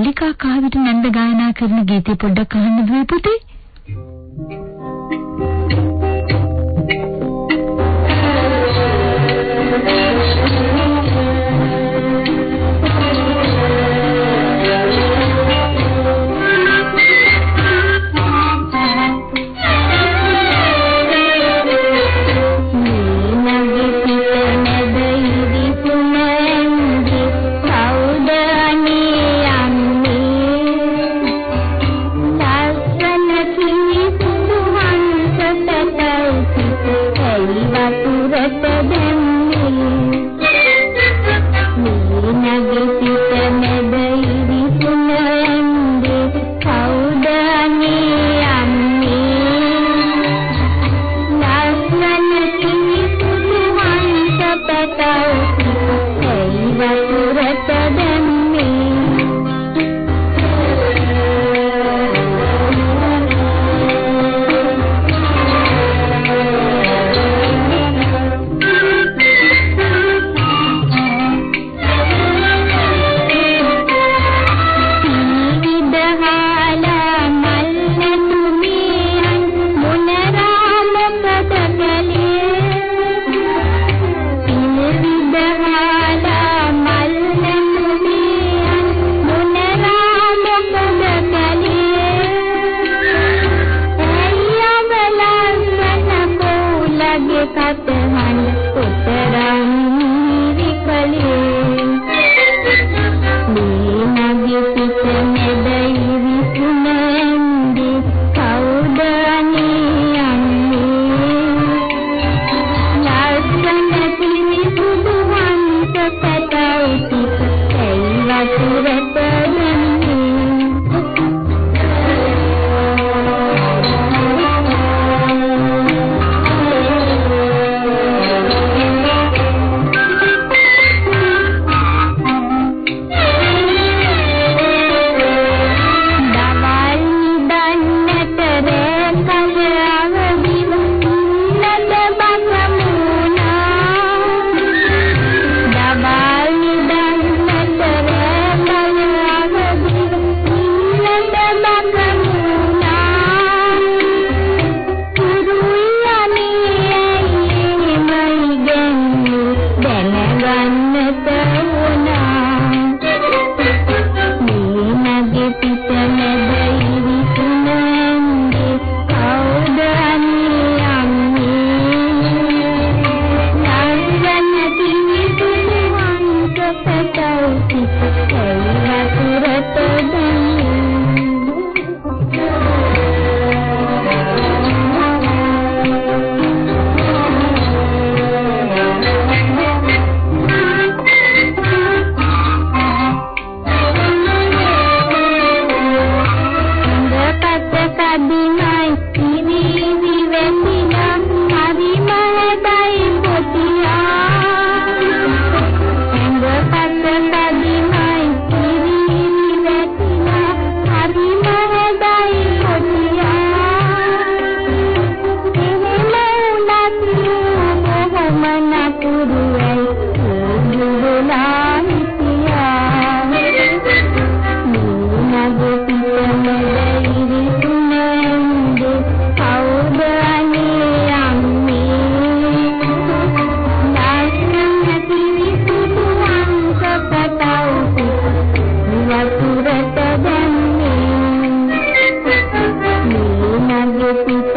මල්ලිකා කාවිට නන්ද ගායනා කරන ගීතය පොඩ්ඩක් අහන්න දුවේ පුතේ. පිට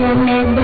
में